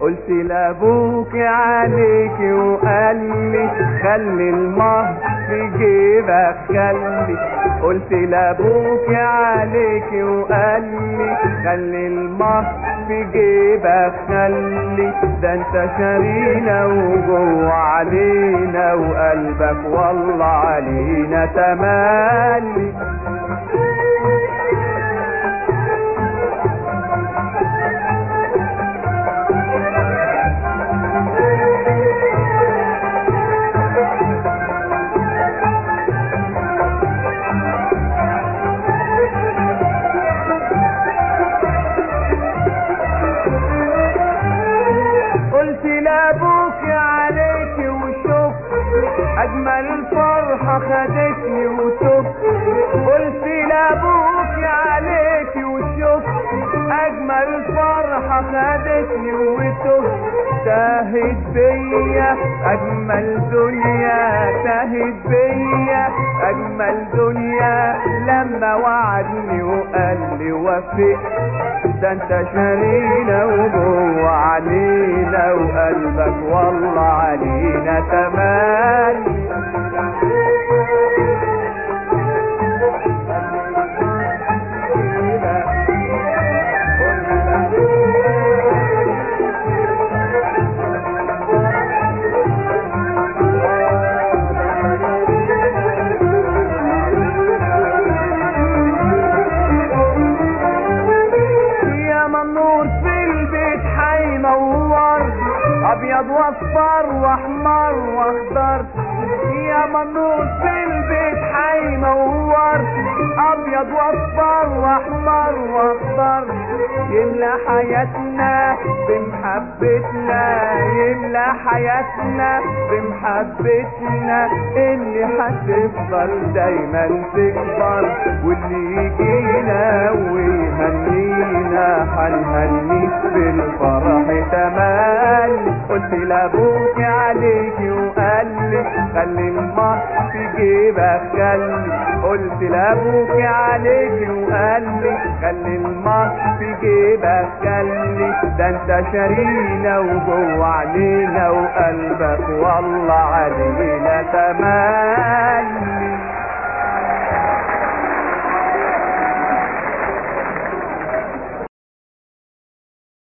قلت لأبوك عليك وقال لي خلي المهر في جيبك خلي قلت لأبوك عليك وقال لي خلي المهر في جيبك خلي ده أنت شارينا وجوه علينا وقلبك والله علينا تملي. أجمل الفرحة خدتني وشوف. قلت لأبوك عليك وشوف. أجمل الفرحة خدتني وشوف. تاهت بيا أجمل دنيا تاهت بيا. أجمل دنيا لما وعدني وقال لي وفق ده أنت شارينا وجوه علينا وقلبك والله علينا تملي البيت حينور أبيض وأصفر وأحمر وأخضر. يا في البيت حينور أبيض وأصفر وأحمر واخضر يملى حياتنا بمحبتنا يملى حياتنا بمحبتنا. اللي هتفضل دايما تكبر واللي يجينا ويهنينا هنهنيك بالفرح تمام. قلت لأبوك عليك خلي المهر في جيبك خلي قلت لأبوك عليك وقال لي خلي المهر في جيبك خلي ده أنت شارينا وجوه علينا وقلبك والله علينا تمام